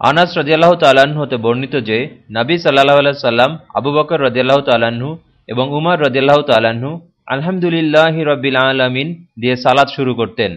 আনাস রদিয়াল্লাহ তাল্লাহ্ন হতে বর্ণিত যে, নাবী সাল্লাহ আল্লাহ সাল্লাম আবু বকর রদিয়াল্লাহ তাল্লাহ্ন এবং উমার রদিয়াল্লাহ তাল্লাহ্ন আলহামদুলিল্লাহ রবিল আলমিন দিয়ে সালাত শুরু করতেন।